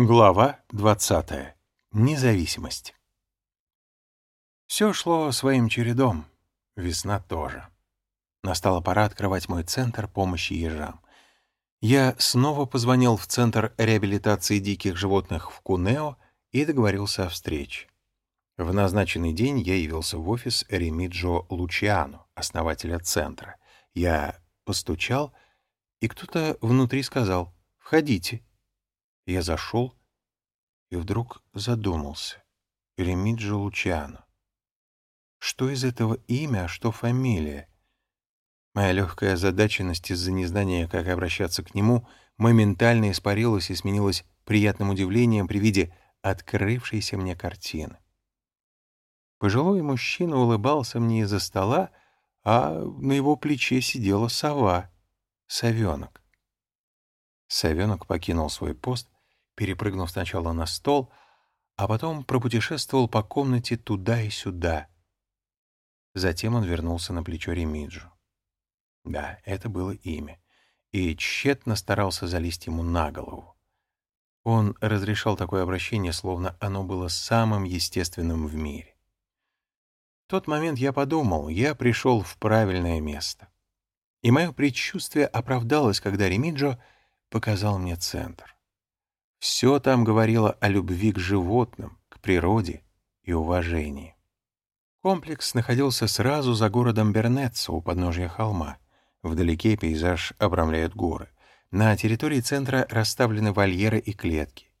Глава 20. Независимость. Все шло своим чередом. Весна тоже. Настала пора открывать мой центр помощи ежам. Я снова позвонил в Центр реабилитации диких животных в Кунео и договорился о встрече. В назначенный день я явился в офис Ремиджо Лучиано, основателя центра. Я постучал, и кто-то внутри сказал «Входите». Я зашел и вдруг задумался. Ремиджо Лучиано. Что из этого имя, а что фамилия? Моя легкая озадаченность из-за незнания, как обращаться к нему, моментально испарилась и сменилась приятным удивлением при виде открывшейся мне картины. Пожилой мужчина улыбался мне из-за стола, а на его плече сидела сова, совенок. Совенок покинул свой пост перепрыгнув сначала на стол, а потом пропутешествовал по комнате туда и сюда. Затем он вернулся на плечо Ремиджу. Да, это было имя. И тщетно старался залезть ему на голову. Он разрешал такое обращение, словно оно было самым естественным в мире. В тот момент я подумал, я пришел в правильное место. И мое предчувствие оправдалось, когда Ремиджо показал мне центр. Все там говорило о любви к животным, к природе и уважении. Комплекс находился сразу за городом Бернетцо у подножия холма. Вдалеке пейзаж обрамляют горы. На территории центра расставлены вольеры и клетки.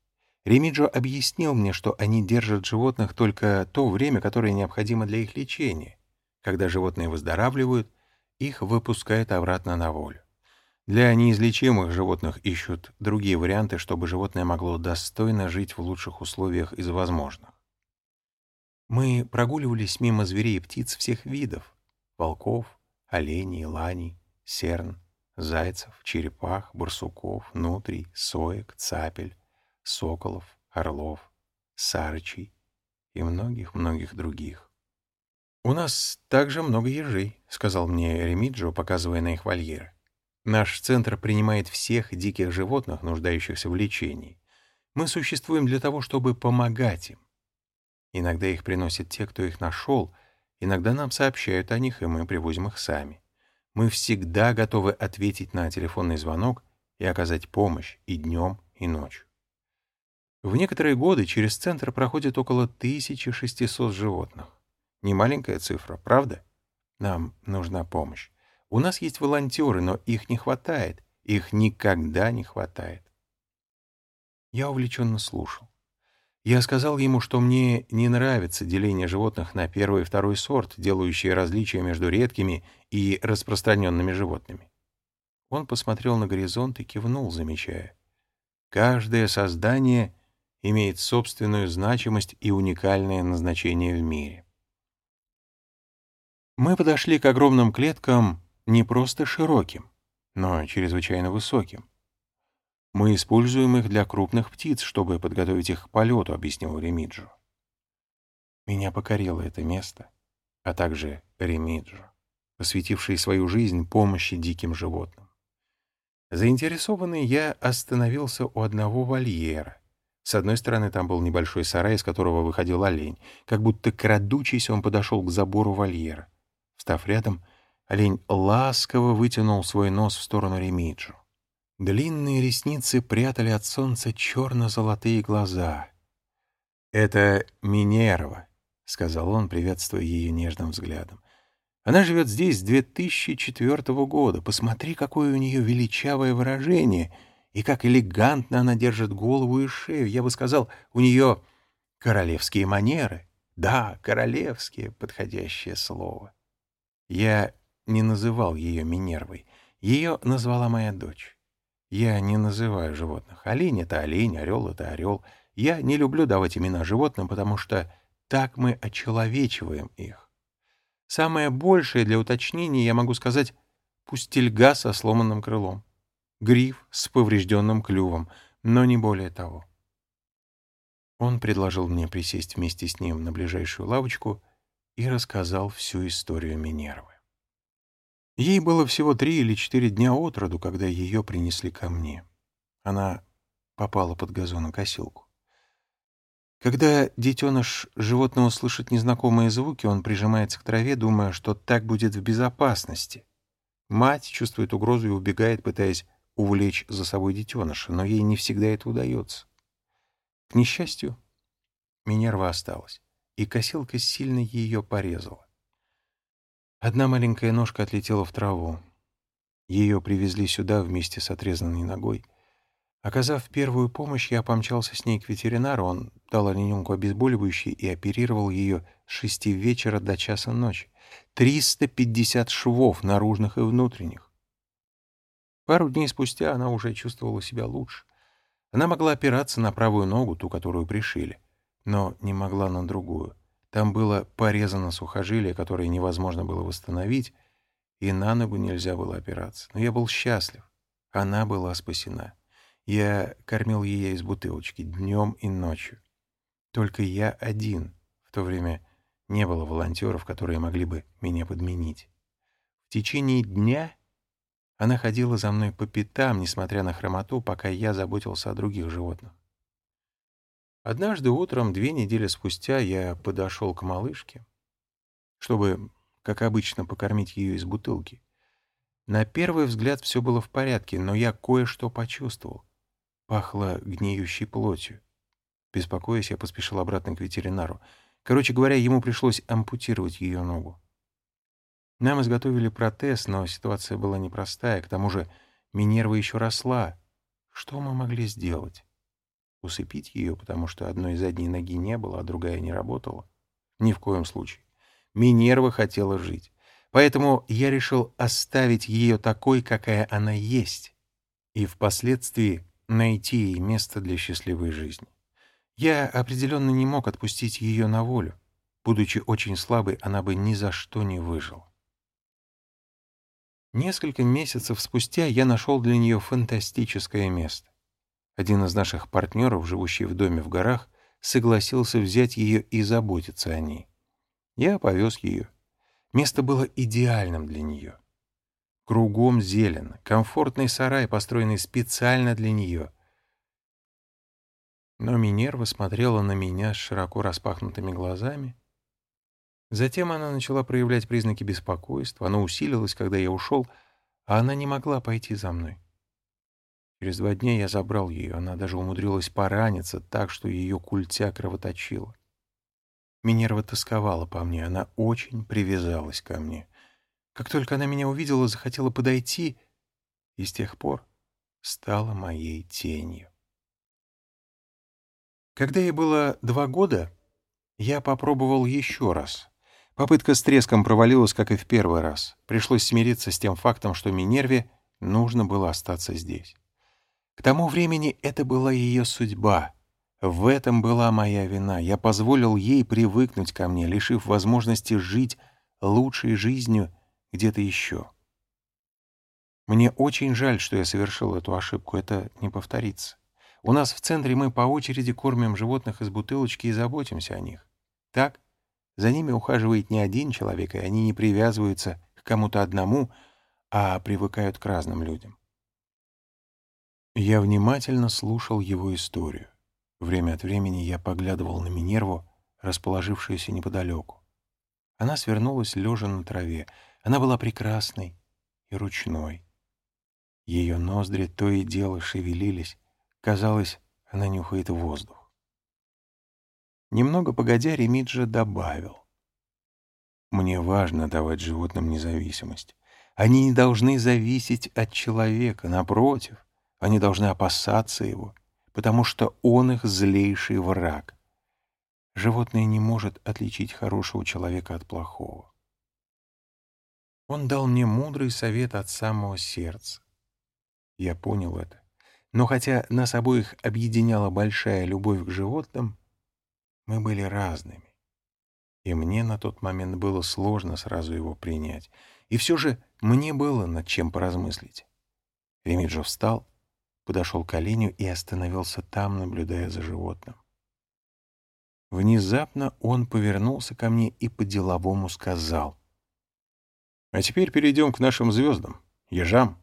Ремиджо объяснил мне, что они держат животных только то время, которое необходимо для их лечения. Когда животные выздоравливают, их выпускают обратно на волю. Для неизлечимых животных ищут другие варианты, чтобы животное могло достойно жить в лучших условиях из возможных. Мы прогуливались мимо зверей и птиц всех видов — волков, оленей, ланей, серн, зайцев, черепах, барсуков, нутрий, соек, цапель, соколов, орлов, сарычей и многих-многих других. «У нас также много ежей», — сказал мне Ремиджо, показывая на их вольеры. Наш центр принимает всех диких животных, нуждающихся в лечении. Мы существуем для того, чтобы помогать им. Иногда их приносят те, кто их нашел, иногда нам сообщают о них, и мы привозим их сами. Мы всегда готовы ответить на телефонный звонок и оказать помощь и днем, и ночью. В некоторые годы через центр проходит около 1600 животных. Не маленькая цифра, правда? Нам нужна помощь. У нас есть волонтеры, но их не хватает. Их никогда не хватает. Я увлеченно слушал. Я сказал ему, что мне не нравится деление животных на первый и второй сорт, делающие различия между редкими и распространенными животными. Он посмотрел на горизонт и кивнул, замечая. Каждое создание имеет собственную значимость и уникальное назначение в мире. Мы подошли к огромным клеткам не просто широким, но чрезвычайно высоким. Мы используем их для крупных птиц, чтобы подготовить их к полету, объяснил Ремиджо. Меня покорило это место, а также Ремиджо, посвятивший свою жизнь помощи диким животным. Заинтересованный я остановился у одного вольера. С одной стороны там был небольшой сарай, из которого выходил олень. Как будто крадучись, он подошел к забору вольера. Встав рядом, Олень ласково вытянул свой нос в сторону Ремиджу. Длинные ресницы прятали от солнца черно-золотые глаза. «Это Минерва», — сказал он, приветствуя ее нежным взглядом. «Она живет здесь с 2004 года. Посмотри, какое у нее величавое выражение, и как элегантно она держит голову и шею. Я бы сказал, у нее королевские манеры. Да, королевские — подходящее слово. Я не называл ее Минервой. Ее назвала моя дочь. Я не называю животных. Олень — это олень, орел — это орел. Я не люблю давать имена животным, потому что так мы очеловечиваем их. Самое большее для уточнения я могу сказать пустельга со сломанным крылом, гриф с поврежденным клювом, но не более того. Он предложил мне присесть вместе с ним на ближайшую лавочку и рассказал всю историю Минервы. Ей было всего три или четыре дня от роду, когда ее принесли ко мне. Она попала под газонокосилку. Когда детеныш животного слышит незнакомые звуки, он прижимается к траве, думая, что так будет в безопасности. Мать чувствует угрозу и убегает, пытаясь увлечь за собой детеныша, но ей не всегда это удается. К несчастью, Минерва осталась, и косилка сильно ее порезала. Одна маленькая ножка отлетела в траву. Ее привезли сюда вместе с отрезанной ногой — Оказав первую помощь, я помчался с ней к ветеринару. Он дал олененку обезболивающее и оперировал ее с шести вечера до часа ночи. 350 швов наружных и внутренних. Пару дней спустя она уже чувствовала себя лучше. Она могла опираться на правую ногу, ту, которую пришили, но не могла на другую. Там было порезано сухожилие, которое невозможно было восстановить, и на ногу нельзя было опираться. Но я был счастлив. Она была спасена. Я кормил ее из бутылочки днем и ночью. Только я один. В то время не было волонтеров, которые могли бы меня подменить. В течение дня она ходила за мной по пятам, несмотря на хромоту, пока я заботился о других животных. Однажды утром, две недели спустя, я подошел к малышке, чтобы, как обычно, покормить ее из бутылки. На первый взгляд все было в порядке, но я кое-что почувствовал. Пахло гниющей плотью. Беспокоясь, я поспешил обратно к ветеринару. Короче говоря, ему пришлось ампутировать ее ногу. Нам изготовили протез, но ситуация была непростая. К тому же Минерва еще росла. Что мы могли сделать? Усыпить ее, потому что одной задней ноги не было, а другая не работала? Ни в коем случае. Минерва хотела жить. Поэтому я решил оставить ее такой, какая она есть. И впоследствии найти ей место для счастливой жизни. Я определенно не мог отпустить ее на волю. Будучи очень слабой, она бы ни за что не выжила. Несколько месяцев спустя я нашел для нее фантастическое место. Один из наших партнеров, живущий в доме в горах, согласился взять ее и заботиться о ней. Я повез ее. Место было идеальным для нее. Кругом зелено, комфортный сарай, построенный специально для нее. Но Минерва смотрела на меня с широко распахнутыми глазами. Затем она начала проявлять признаки беспокойства. Оно усилилось, когда я ушел, а она не могла пойти за мной. Через два дня я забрал ее. Она даже умудрилась пораниться так, что ее культя кровоточила. Минерва тосковала по мне, она очень привязалась ко мне — как только она меня увидела, захотела подойти, и с тех пор стала моей тенью. Когда ей было два года, я попробовал еще раз. Попытка с треском провалилась, как и в первый раз. Пришлось смириться с тем фактом, что Минерве нужно было остаться здесь. К тому времени это была ее судьба. В этом была моя вина. Я позволил ей привыкнуть ко мне, лишив возможности жить лучшей жизнью, где-то еще. Мне очень жаль, что я совершил эту ошибку, это не повторится. У нас в центре мы по очереди кормим животных из бутылочки и заботимся о них. Так, за ними ухаживает не один человек, и они не привязываются к кому-то одному, а привыкают к разным людям. Я внимательно слушал его историю. Время от времени я поглядывал на Минерву, расположившуюся неподалеку. Она свернулась лежа на траве — она была прекрасной и ручной. Ее ноздри то и дело шевелились. Казалось, она нюхает воздух. Немного погодя, Ремиджа добавил. «Мне важно давать животным независимость. Они не должны зависеть от человека, напротив, они должны опасаться его, потому что он их злейший враг. Животное не может отличить хорошего человека от плохого. Он дал мне мудрый совет от самого сердца. Я понял это. Но хотя нас обоих объединяла большая любовь к животным, мы были разными. И мне на тот момент было сложно сразу его принять. И все же мне было над чем поразмыслить. Ремиджо встал, подошел к оленю и остановился там, наблюдая за животным. Внезапно он повернулся ко мне и по-деловому сказал. А теперь перейдем к нашим звездам, ежам.